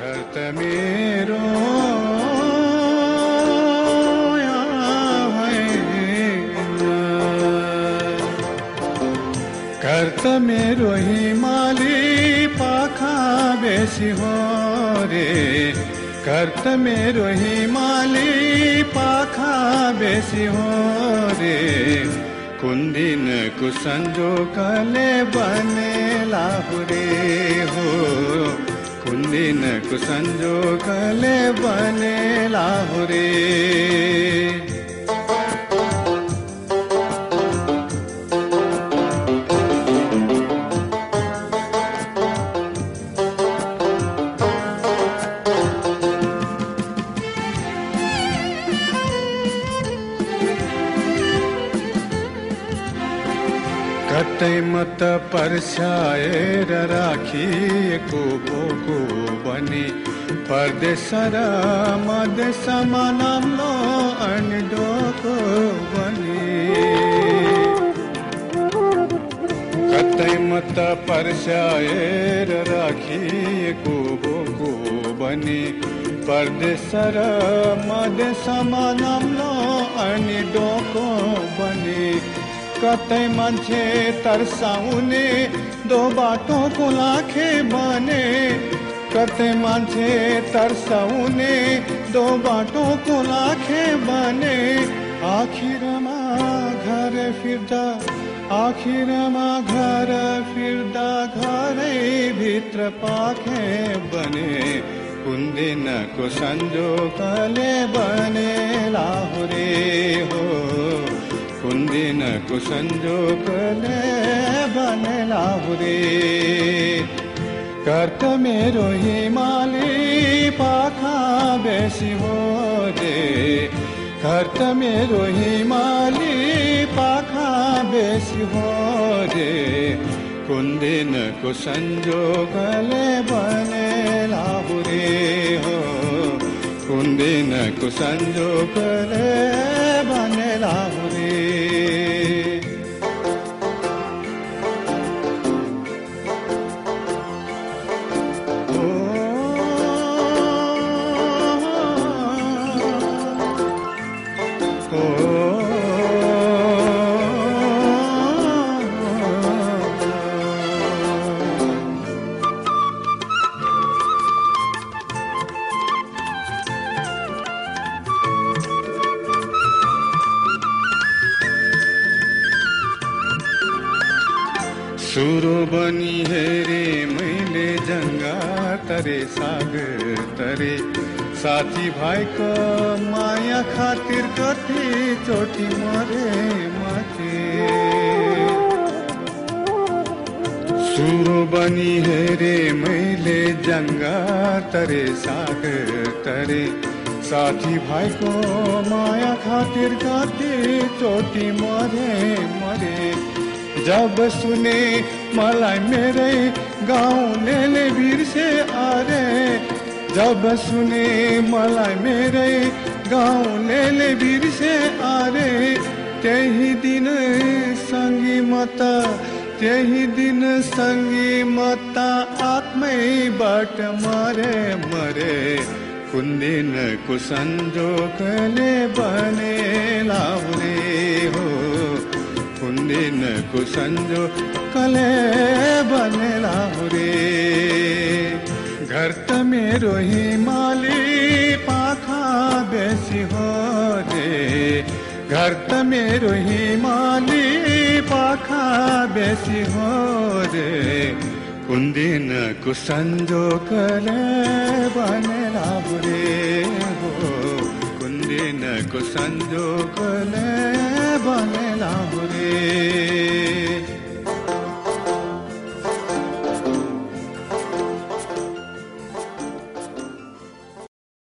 कर्त मे है कर्त मे रोहि मली पाखा वेसी होरे कर्त मे रोहि मली पाखा वेसी रेन्दन कुसन् योगले बन दिन कुसंजो कले बने बन कतै मत पर्स्याएर राखिएको भोगो बने। परदेश र मधेसमा नाम्लो अनि डोको बने। कतै मत पर्स्याएर राखिएको भोगो बने। परदेश र मधेसमा नाम्लो अनि डोको बने। कतै मान्छे तर्साउने दो बाटोको लाखे बने। कतै मान्छे तर्साउने दो बाटोको लाखे बने। आखिरमा घर फिर्दा आखिरमा घर फिर्दा घरै भित्र पाखे बने। कुन दिनको संजोगले बने लाहुरे। कुसंजोगले बने लावरे कर्त मेरो हिमाली पाखा बेसी होरे कर्त मेरो हिमाली पाखा बेसी होरे कुंदिन कुसंजोगले बने लावरे हो कुंदिन कुसंजोगले सुरो बनी हेरे मैले जङ्गा तरे सागर तरे। साथी भाइको माया खातिर कति चोटि मरे माथे। सुरो बनी हेरे मैले जङ्गा तरे सागर तरे। साथी भाइको माया खातिर कति चोटि मरे मरे। जब सुने मलाई मेरै गाउँले बिर्से अरे जब सुने मलाई मेरै गाउँले बिर्से अरे त्यही दिन सँगी मत, त्यही दिन सँगी मत आत्मैबाट मरे मरे। कुन दिनको संजोगले बने दिनको संजोगले बने लाउने घर त मेरो हिमाली पाखा बेसी हो रे। घर त मेरो हिमाली पाखा बेसी हो रे। कुन दिनको संजोगले बनेला रे हो। कुन दिनको संजोगले बनेला रे